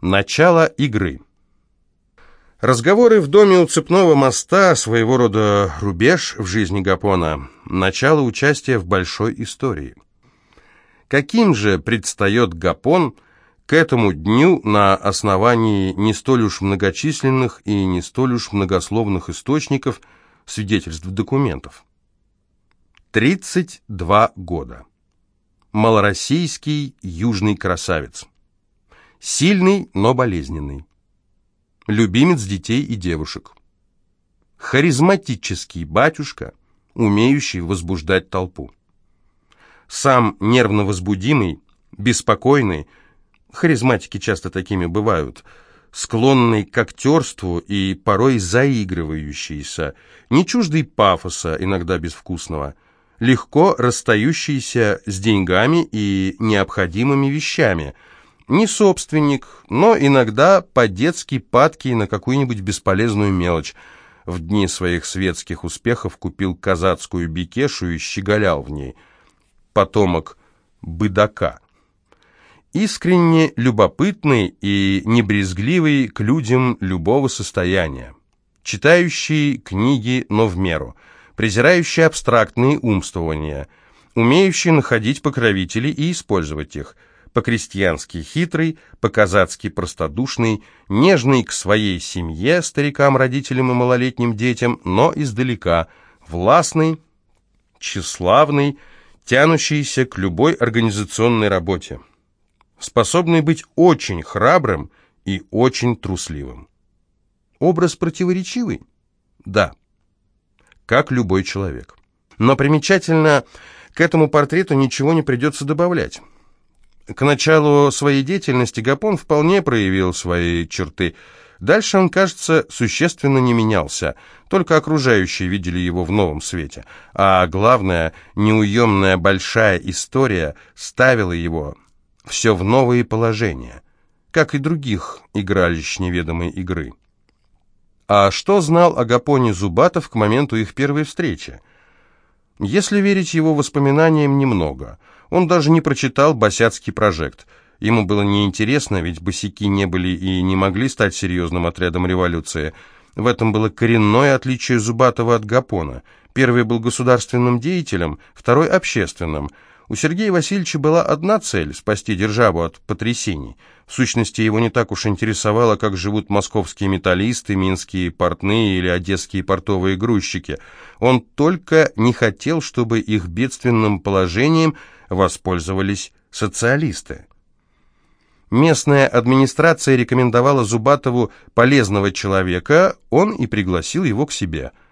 Начало игры. Разговоры в доме у цепного моста, своего рода рубеж в жизни Гапона, начало участия в большой истории. Каким же предстает Гапон к этому дню на основании не столь уж многочисленных и не столь уж многословных источников, свидетельств документов? 32 года. Малороссийский южный красавец. Сильный, но болезненный любимец детей и девушек. Харизматический батюшка, умеющий возбуждать толпу. Сам нервно возбудимый, беспокойный, харизматики часто такими бывают, склонный к актерству и порой заигрывающийся, не чуждый пафоса, иногда безвкусного, легко расстающийся с деньгами и необходимыми вещами – не собственник, но иногда по-детски падкий на какую-нибудь бесполезную мелочь. В дни своих светских успехов купил казацкую бикешу и щеголял в ней. Потомок быдака. Искренне любопытный и небрезгливый к людям любого состояния. Читающий книги, но в меру. Презирающий абстрактные умствования. Умеющий находить покровителей и использовать их – по-крестьянски хитрый, по-казацки простодушный, нежный к своей семье, старикам, родителям и малолетним детям, но издалека, властный, тщеславный, тянущийся к любой организационной работе, способный быть очень храбрым и очень трусливым. Образ противоречивый? Да, как любой человек. Но примечательно, к этому портрету ничего не придется добавлять. К началу своей деятельности Гапон вполне проявил свои черты. Дальше он, кажется, существенно не менялся, только окружающие видели его в новом свете. А главное, неуемная большая история ставила его все в новые положения, как и других игралищ неведомой игры. А что знал о Гапоне Зубатов к моменту их первой встречи? Если верить его воспоминаниям, немного – он даже не прочитал «Босяцкий прожект». Ему было неинтересно, ведь босяки не были и не могли стать серьезным отрядом революции. В этом было коренное отличие Зубатова от Гапона. Первый был государственным деятелем, второй – общественным – у Сергея Васильевича была одна цель – спасти державу от потрясений. В сущности, его не так уж интересовало, как живут московские металлисты, минские портные или одесские портовые грузчики. Он только не хотел, чтобы их бедственным положением воспользовались социалисты. Местная администрация рекомендовала Зубатову полезного человека, он и пригласил его к себе –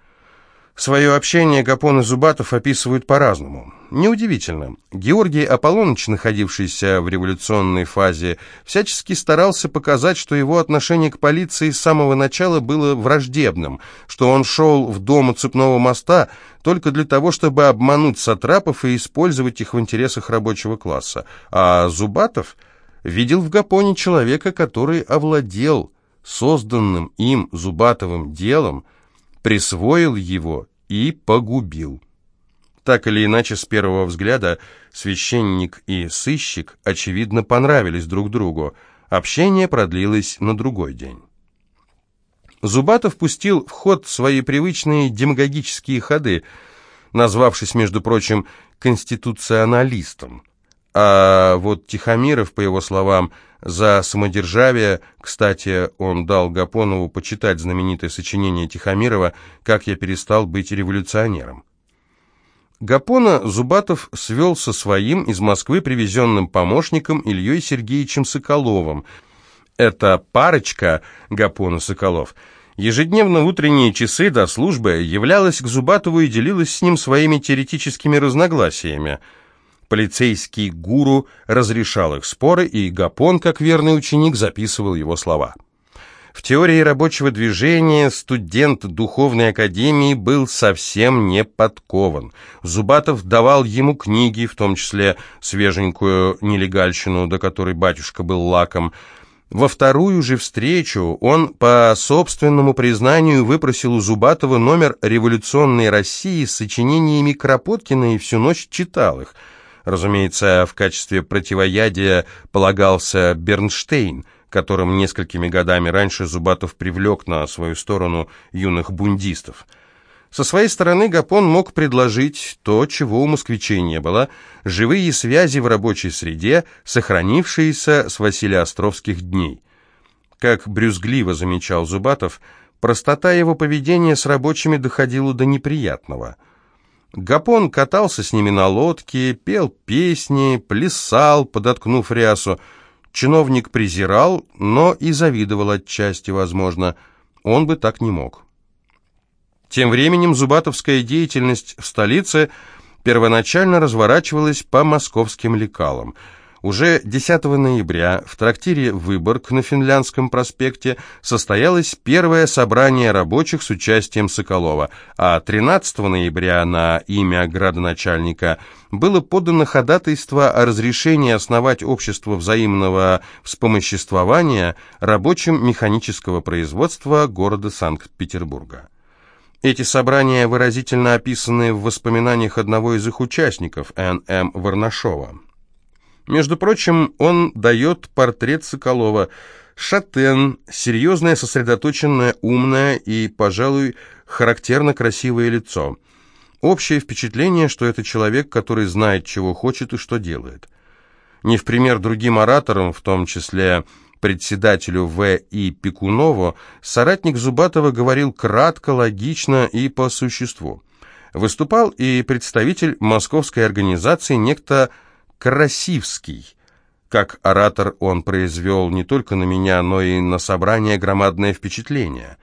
Свое общение Гапон и Зубатов описывают по-разному. Неудивительно. Георгий Аполлоныч, находившийся в революционной фазе, всячески старался показать, что его отношение к полиции с самого начала было враждебным, что он шел в дом у цепного моста только для того, чтобы обмануть сатрапов и использовать их в интересах рабочего класса. А Зубатов видел в Гапоне человека, который овладел созданным им Зубатовым делом, присвоил его и погубил. Так или иначе, с первого взгляда, священник и сыщик, очевидно, понравились друг другу. Общение продлилось на другой день. Зубатов пустил в ход свои привычные демагогические ходы, назвавшись, между прочим, конституционалистом. А вот Тихомиров, по его словам, за самодержавие, кстати, он дал Гапонову почитать знаменитое сочинение Тихомирова «Как я перестал быть революционером». Гапона Зубатов свел со своим из Москвы привезенным помощником Ильей Сергеевичем Соколовым. Эта парочка Гапона-Соколов ежедневно в утренние часы до службы являлась к Зубатову и делилась с ним своими теоретическими разногласиями – Полицейский гуру разрешал их споры, и Гапон, как верный ученик, записывал его слова. В теории рабочего движения студент духовной академии был совсем не подкован. Зубатов давал ему книги, в том числе свеженькую нелегальщину, до которой батюшка был лаком. Во вторую же встречу он, по собственному признанию, выпросил у Зубатова номер «Революционной России» с сочинениями Кропоткина и всю ночь читал их – Разумеется, в качестве противоядия полагался Бернштейн, которым несколькими годами раньше Зубатов привлек на свою сторону юных бундистов. Со своей стороны Гапон мог предложить то, чего у москвичей не было – живые связи в рабочей среде, сохранившиеся с Василиостровских дней. Как брюзгливо замечал Зубатов, простота его поведения с рабочими доходила до неприятного – Гапон катался с ними на лодке, пел песни, плясал, подоткнув рясу. Чиновник презирал, но и завидовал отчасти, возможно. Он бы так не мог. Тем временем зубатовская деятельность в столице первоначально разворачивалась по московским лекалам – уже 10 ноября в трактире «Выборг» на Финляндском проспекте состоялось первое собрание рабочих с участием Соколова, а 13 ноября на имя градоначальника было подано ходатайство о разрешении основать общество взаимного вспомоществования рабочим механического производства города Санкт-Петербурга. Эти собрания выразительно описаны в воспоминаниях одного из их участников, Н.М. Варнашова. Между прочим, он дает портрет Соколова. Шатен, серьезное, сосредоточенное, умное и, пожалуй, характерно красивое лицо. Общее впечатление, что это человек, который знает, чего хочет и что делает. Не в пример другим ораторам, в том числе председателю В. И. Пекунову, соратник Зубатова говорил кратко, логично и по существу. Выступал и представитель московской организации некто Красивский. Как оратор он произвел не только на меня, но и на собрание громадное впечатление.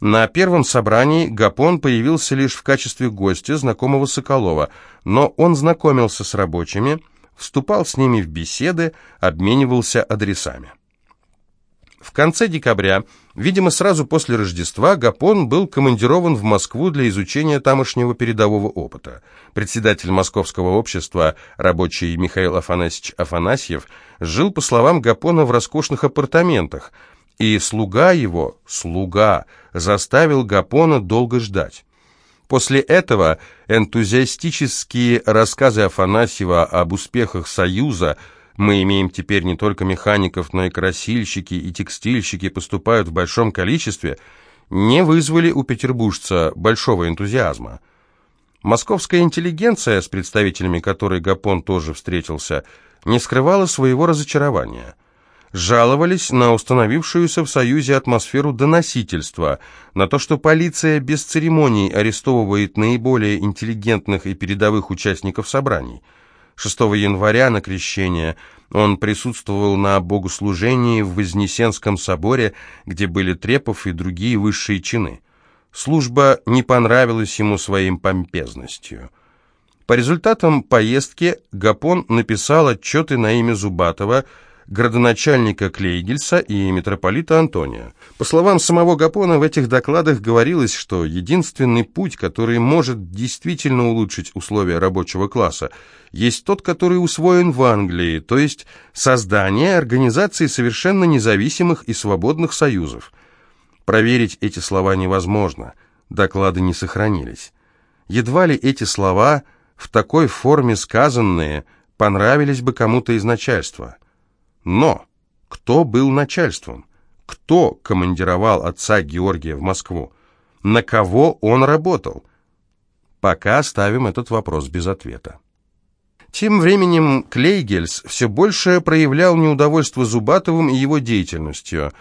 На первом собрании Гапон появился лишь в качестве гостя, знакомого Соколова, но он знакомился с рабочими, вступал с ними в беседы, обменивался адресами. В конце декабря, видимо, сразу после Рождества, Гапон был командирован в Москву для изучения тамошнего передового опыта. Председатель Московского общества, рабочий Михаил Афанасьевич Афанасьев, жил, по словам Гапона, в роскошных апартаментах, и слуга его, слуга, заставил Гапона долго ждать. После этого энтузиастические рассказы Афанасьева об успехах Союза – мы имеем теперь не только механиков, но и красильщики и текстильщики поступают в большом количестве, не вызвали у петербуржца большого энтузиазма. Московская интеллигенция, с представителями которой Гапон тоже встретился, не скрывала своего разочарования. Жаловались на установившуюся в Союзе атмосферу доносительства, на то, что полиция без церемоний арестовывает наиболее интеллигентных и передовых участников собраний – 6 января на крещение он присутствовал на богослужении в Вознесенском соборе, где были Трепов и другие высшие чины. Служба не понравилась ему своим помпезностью. По результатам поездки Гапон написал отчеты на имя Зубатова – градоначальника Клейгельса и митрополита Антония. По словам самого Гапона, в этих докладах говорилось, что единственный путь, который может действительно улучшить условия рабочего класса, есть тот, который усвоен в Англии, то есть создание организации совершенно независимых и свободных союзов. Проверить эти слова невозможно, доклады не сохранились. Едва ли эти слова, в такой форме сказанные, понравились бы кому-то из начальства – но кто был начальством? Кто командировал отца Георгия в Москву? На кого он работал? Пока оставим этот вопрос без ответа. Тем временем Клейгельс все больше проявлял неудовольство Зубатовым и его деятельностью.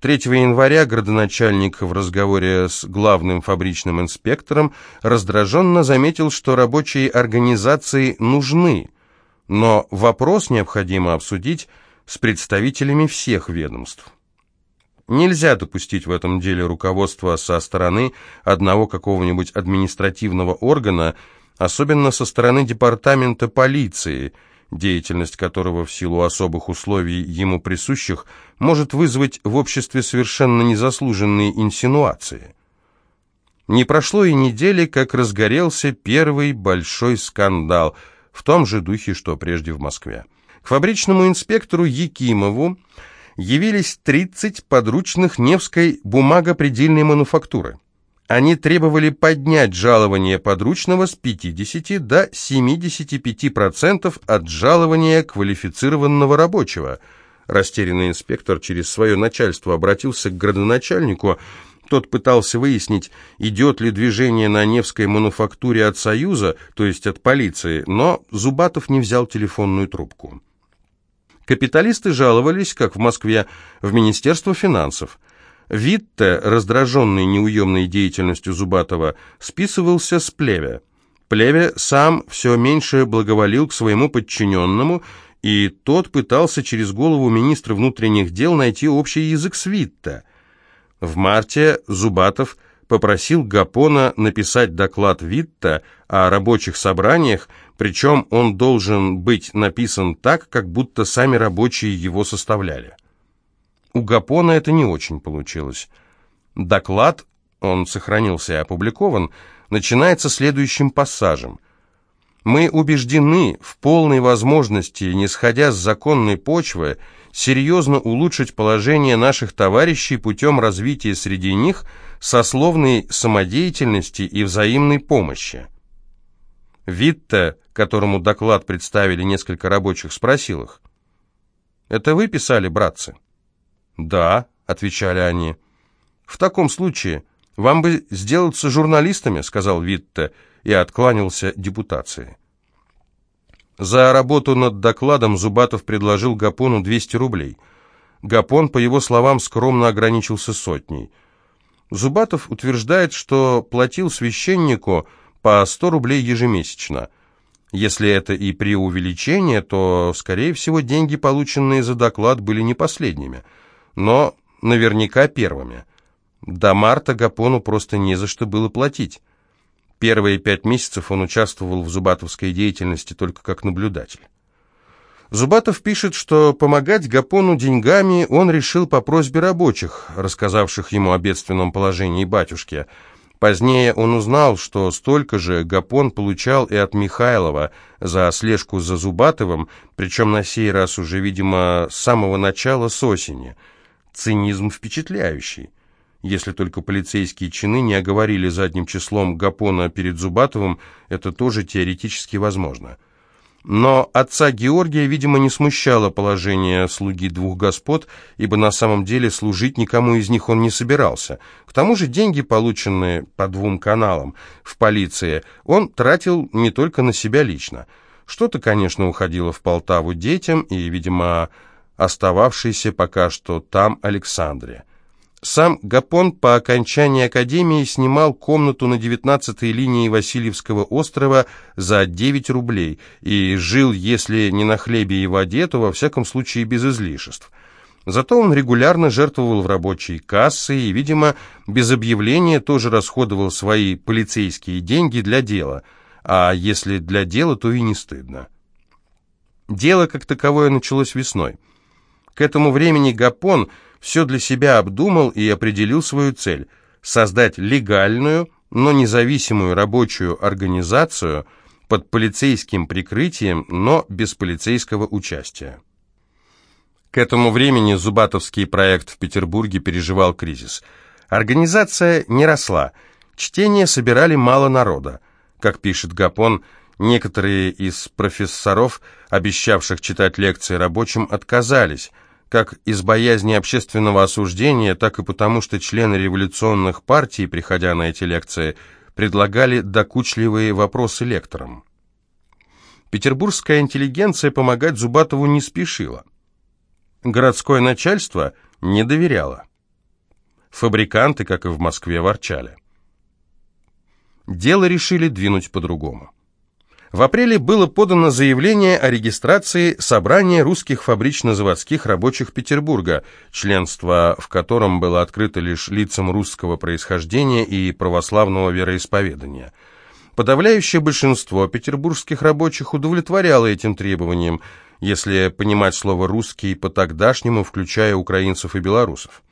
3 января градоначальник в разговоре с главным фабричным инспектором раздраженно заметил, что рабочие организации нужны, но вопрос необходимо обсудить с представителями всех ведомств. Нельзя допустить в этом деле руководство со стороны одного какого-нибудь административного органа, особенно со стороны департамента полиции, деятельность которого в силу особых условий ему присущих может вызвать в обществе совершенно незаслуженные инсинуации. Не прошло и недели, как разгорелся первый большой скандал в том же духе, что прежде в Москве. К фабричному инспектору Якимову явились 30 подручных Невской бумагопредельной мануфактуры. Они требовали поднять жалование подручного с 50 до 75% от жалования квалифицированного рабочего. Растерянный инспектор через свое начальство обратился к градоначальнику. Тот пытался выяснить, идет ли движение на Невской мануфактуре от Союза, то есть от полиции, но Зубатов не взял телефонную трубку. Капиталисты жаловались, как в Москве, в Министерство финансов. Витте, раздраженный неуемной деятельностью Зубатова, списывался с Плеве. Плеве сам все меньше благоволил к своему подчиненному, и тот пытался через голову министра внутренних дел найти общий язык с Витте. В марте Зубатов попросил Гапона написать доклад Витта о рабочих собраниях, причем он должен быть написан так, как будто сами рабочие его составляли. У Гапона это не очень получилось. Доклад, он сохранился и опубликован, начинается следующим пассажем. «Мы убеждены в полной возможности, не сходя с законной почвы, серьезно улучшить положение наших товарищей путем развития среди них сословной самодеятельности и взаимной помощи». Витте, которому доклад представили несколько рабочих, спросил их. «Это вы писали, братцы?» «Да», — отвечали они. «В таком случае вам бы сделаться журналистами», — сказал Витте и откланялся депутации. За работу над докладом Зубатов предложил Гапону 200 рублей. Гапон, по его словам, скромно ограничился сотней. Зубатов утверждает, что платил священнику по 100 рублей ежемесячно. Если это и преувеличение, то, скорее всего, деньги, полученные за доклад, были не последними, но наверняка первыми. До марта Гапону просто не за что было платить. Первые пять месяцев он участвовал в зубатовской деятельности только как наблюдатель. Зубатов пишет, что помогать Гапону деньгами он решил по просьбе рабочих, рассказавших ему о бедственном положении батюшки. Позднее он узнал, что столько же Гапон получал и от Михайлова за слежку за Зубатовым, причем на сей раз уже, видимо, с самого начала с осени. Цинизм впечатляющий если только полицейские чины не оговорили задним числом Гапона перед Зубатовым, это тоже теоретически возможно. Но отца Георгия, видимо, не смущало положение слуги двух господ, ибо на самом деле служить никому из них он не собирался. К тому же деньги, полученные по двум каналам в полиции, он тратил не только на себя лично. Что-то, конечно, уходило в Полтаву детям и, видимо, остававшейся пока что там Александре. Сам Гапон по окончании академии снимал комнату на 19-й линии Васильевского острова за 9 рублей и жил, если не на хлебе и воде, то во всяком случае без излишеств. Зато он регулярно жертвовал в рабочие кассы и, видимо, без объявления тоже расходовал свои полицейские деньги для дела, а если для дела, то и не стыдно. Дело как таковое началось весной. К этому времени Гапон – все для себя обдумал и определил свою цель – создать легальную, но независимую рабочую организацию под полицейским прикрытием, но без полицейского участия. К этому времени Зубатовский проект в Петербурге переживал кризис. Организация не росла, чтения собирали мало народа. Как пишет Гапон, некоторые из профессоров, обещавших читать лекции рабочим, отказались – как из боязни общественного осуждения, так и потому, что члены революционных партий, приходя на эти лекции, предлагали докучливые вопросы лекторам. Петербургская интеллигенция помогать Зубатову не спешила. Городское начальство не доверяло. Фабриканты, как и в Москве, ворчали. Дело решили двинуть по-другому. В апреле было подано заявление о регистрации собрания русских фабрично-заводских рабочих Петербурга, членство в котором было открыто лишь лицам русского происхождения и православного вероисповедания. Подавляющее большинство петербургских рабочих удовлетворяло этим требованиям, если понимать слово «русский» по-тогдашнему, включая украинцев и белорусов.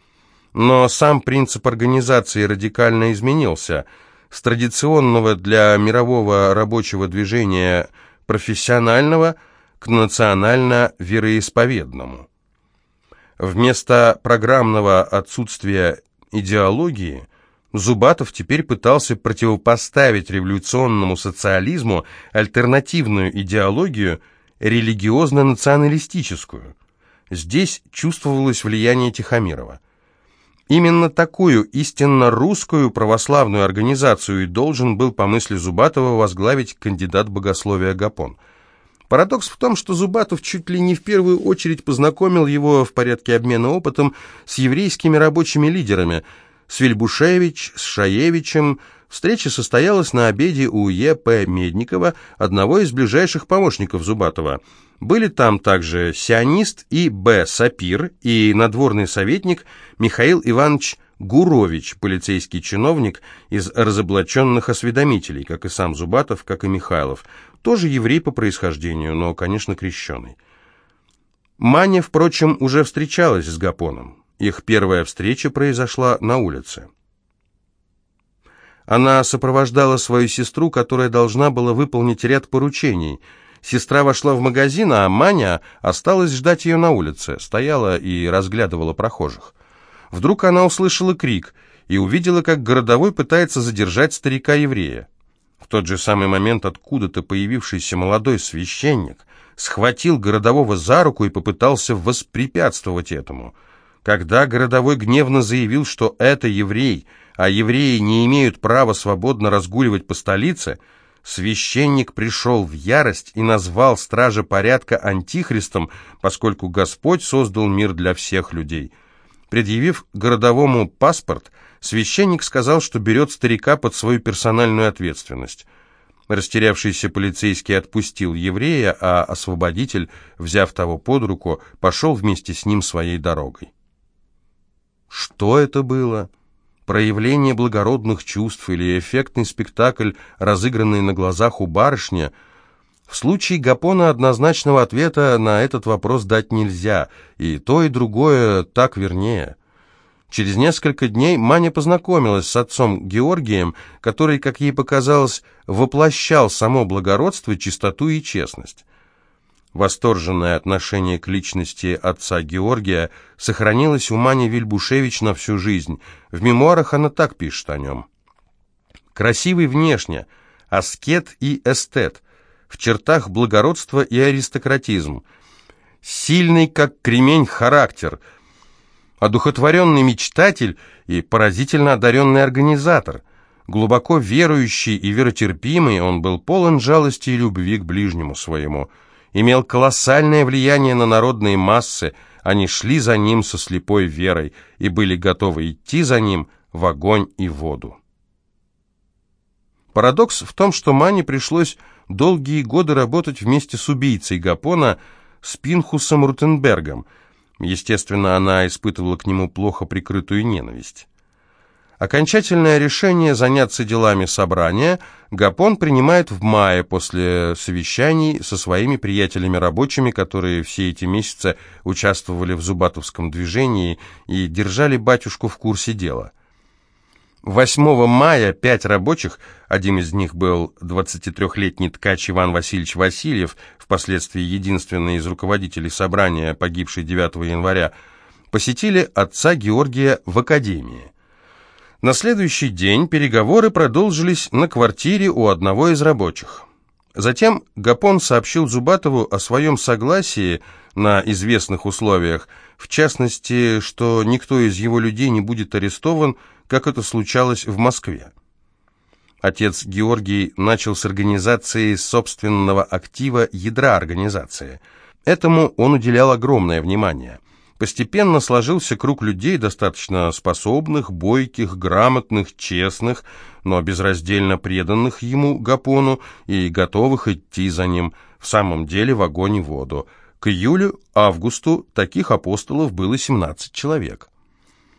Но сам принцип организации радикально изменился – с традиционного для мирового рабочего движения профессионального к национально-вероисповедному. Вместо программного отсутствия идеологии Зубатов теперь пытался противопоставить революционному социализму альтернативную идеологию, религиозно-националистическую. Здесь чувствовалось влияние Тихомирова. Именно такую истинно русскую православную организацию и должен был, по мысли Зубатова, возглавить кандидат богословия Гапон. Парадокс в том, что Зубатов чуть ли не в первую очередь познакомил его в порядке обмена опытом с еврейскими рабочими лидерами, с Вильбушевич, с Шаевичем. Встреча состоялась на обеде у Е.П. Медникова, одного из ближайших помощников Зубатова – были там также сионист И.Б. Сапир и надворный советник Михаил Иванович Гурович, полицейский чиновник из разоблаченных осведомителей, как и сам Зубатов, как и Михайлов, тоже еврей по происхождению, но, конечно, крещеный. Маня, впрочем, уже встречалась с Гапоном. Их первая встреча произошла на улице. Она сопровождала свою сестру, которая должна была выполнить ряд поручений – Сестра вошла в магазин, а Маня осталась ждать ее на улице, стояла и разглядывала прохожих. Вдруг она услышала крик и увидела, как городовой пытается задержать старика-еврея. В тот же самый момент откуда-то появившийся молодой священник схватил городового за руку и попытался воспрепятствовать этому. Когда городовой гневно заявил, что это еврей, а евреи не имеют права свободно разгуливать по столице, священник пришел в ярость и назвал стража порядка антихристом, поскольку Господь создал мир для всех людей. Предъявив городовому паспорт, священник сказал, что берет старика под свою персональную ответственность. Растерявшийся полицейский отпустил еврея, а освободитель, взяв того под руку, пошел вместе с ним своей дорогой. Что это было? Проявление благородных чувств или эффектный спектакль, разыгранный на глазах у барышни, в случае Гапона однозначного ответа на этот вопрос дать нельзя, и то, и другое так вернее. Через несколько дней Маня познакомилась с отцом Георгием, который, как ей показалось, воплощал само благородство, чистоту и честность. Восторженное отношение к личности отца Георгия сохранилось у Мани Вильбушевич на всю жизнь. В мемуарах она так пишет о нем. «Красивый внешне, аскет и эстет, в чертах благородства и аристократизм, сильный, как кремень, характер, одухотворенный мечтатель и поразительно одаренный организатор». Глубоко верующий и веротерпимый, он был полон жалости и любви к ближнему своему – имел колоссальное влияние на народные массы, они шли за ним со слепой верой и были готовы идти за ним в огонь и воду. Парадокс в том, что Мане пришлось долгие годы работать вместе с убийцей Гапона Спинхусом Рутенбергом. Естественно, она испытывала к нему плохо прикрытую ненависть. Окончательное решение заняться делами собрания Гапон принимает в мае после совещаний со своими приятелями-рабочими, которые все эти месяцы участвовали в Зубатовском движении и держали батюшку в курсе дела. 8 мая пять рабочих, один из них был 23-летний ткач Иван Васильевич Васильев, впоследствии единственный из руководителей собрания, погибший 9 января, посетили отца Георгия в академии. На следующий день переговоры продолжились на квартире у одного из рабочих. Затем Гапон сообщил Зубатову о своем согласии на известных условиях, в частности, что никто из его людей не будет арестован, как это случалось в Москве. Отец Георгий начал с организации собственного актива ядра организации. Этому он уделял огромное внимание. Постепенно сложился круг людей, достаточно способных, бойких, грамотных, честных, но безраздельно преданных ему, Гапону, и готовых идти за ним, в самом деле в огонь и воду. К июлю-августу таких апостолов было 17 человек.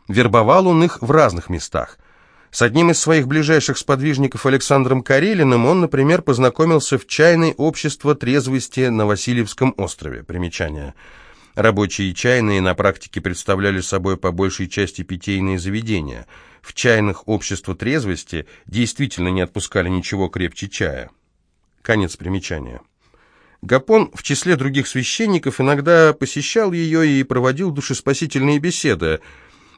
Вербовал он их в разных местах. С одним из своих ближайших сподвижников Александром Карелиным он, например, познакомился в чайной общество трезвости на Васильевском острове. Примечание – Рабочие чайные на практике представляли собой по большей части питейные заведения. В чайных общества трезвости действительно не отпускали ничего крепче чая. Конец примечания. Гапон в числе других священников иногда посещал ее и проводил душеспасительные беседы.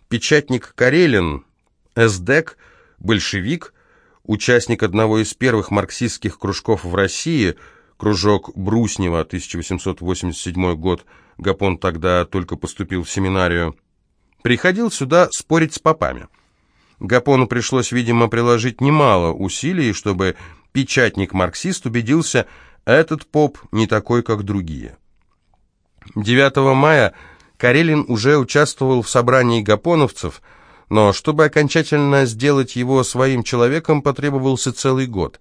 Печатник Карелин, эсдек, большевик, участник одного из первых марксистских кружков в России – кружок Бруснева, 1887 год, Гапон тогда только поступил в семинарию, приходил сюда спорить с попами. Гапону пришлось, видимо, приложить немало усилий, чтобы печатник-марксист убедился, этот поп не такой, как другие. 9 мая Карелин уже участвовал в собрании гапоновцев, но чтобы окончательно сделать его своим человеком, потребовался целый год.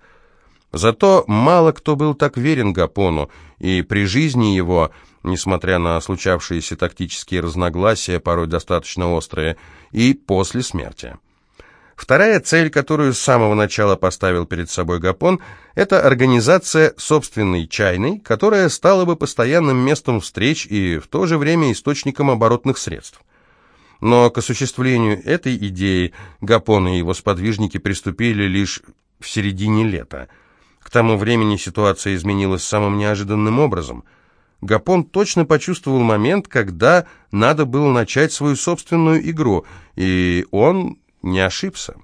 Зато мало кто был так верен Гапону, и при жизни его, несмотря на случавшиеся тактические разногласия, порой достаточно острые, и после смерти. Вторая цель, которую с самого начала поставил перед собой Гапон, это организация собственной чайной, которая стала бы постоянным местом встреч и в то же время источником оборотных средств. Но к осуществлению этой идеи Гапон и его сподвижники приступили лишь в середине лета. К тому времени ситуация изменилась самым неожиданным образом. Гапон точно почувствовал момент, когда надо было начать свою собственную игру, и он не ошибся.